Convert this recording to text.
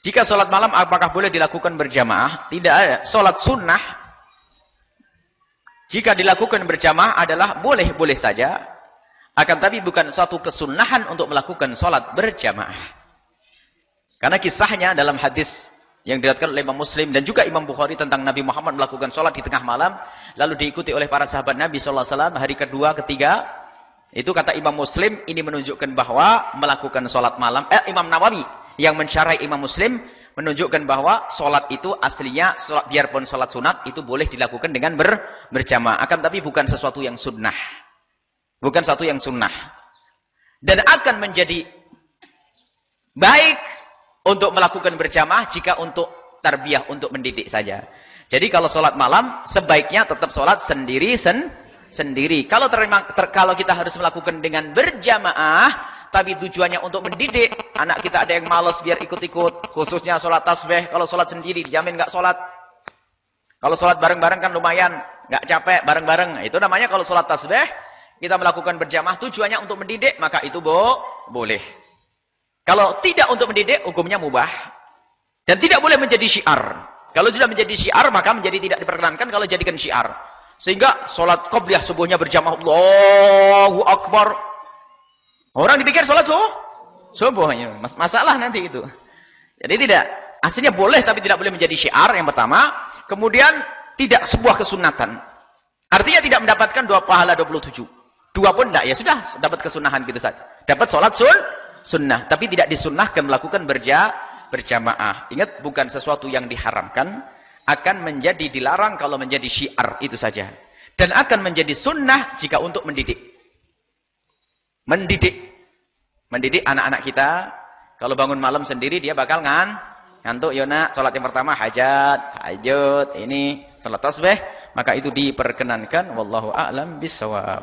Jika sholat malam apakah boleh dilakukan berjamaah? Tidak ada. Sholat sunnah, jika dilakukan berjamaah adalah boleh-boleh saja. Akan tapi bukan suatu kesunahan untuk melakukan sholat berjamaah. Karena kisahnya dalam hadis yang diriwayatkan oleh Imam Muslim dan juga Imam Bukhari tentang Nabi Muhammad melakukan sholat di tengah malam lalu diikuti oleh para sahabat Nabi SAW hari kedua, ketiga itu kata Imam Muslim ini menunjukkan bahwa melakukan sholat malam eh Imam Nawawi yang mencarai Imam Muslim menunjukkan bahwa sholat itu aslinya sholat, biarpun sholat sunat itu boleh dilakukan dengan ber, berjamaah akan tapi bukan sesuatu yang sunnah bukan sesuatu yang sunnah dan akan menjadi baik untuk melakukan berjamaah jika untuk tarbiyah untuk mendidik saja. Jadi kalau sholat malam sebaiknya tetap sholat sendiri sen sendiri. Kalau terima ter, kalau kita harus melakukan dengan berjamaah, tapi tujuannya untuk mendidik anak kita ada yang malas biar ikut-ikut, khususnya sholat tasbih. Kalau sholat sendiri dijamin nggak sholat. Kalau sholat bareng-bareng kan lumayan, nggak capek bareng-bareng. Itu namanya kalau sholat tasbih kita melakukan berjamaah tujuannya untuk mendidik maka itu bo boleh. Kalau tidak untuk mendidik, hukumnya mubah. Dan tidak boleh menjadi syiar. Kalau sudah menjadi syiar, maka menjadi tidak diperkenankan kalau jadikan syiar. Sehingga sholat qobliyah subuhnya berjamaah. Allahu Akbar. Orang dipikir sholat subuh. Subuhnya. Mas masalah nanti itu. Jadi tidak. Aslinya boleh, tapi tidak boleh menjadi syiar yang pertama. Kemudian tidak sebuah kesunatan. Artinya tidak mendapatkan dua pahala 27. Dua pun tidak. Ya sudah, dapat kesunahan gitu saja. Dapat sholat sun sunnah tapi tidak disunnahkan melakukan berja berjamaah ingat bukan sesuatu yang diharamkan akan menjadi dilarang kalau menjadi syiar itu saja dan akan menjadi sunnah jika untuk mendidik mendidik. Mendidik anak-anak kita. Kalau bangun malam sendiri dia bakal ngan ngantuk. Yona sholat yang pertama hajat hajat ini sholat tasbih. Maka itu diperkenankan. Wallahu a'lam bisawab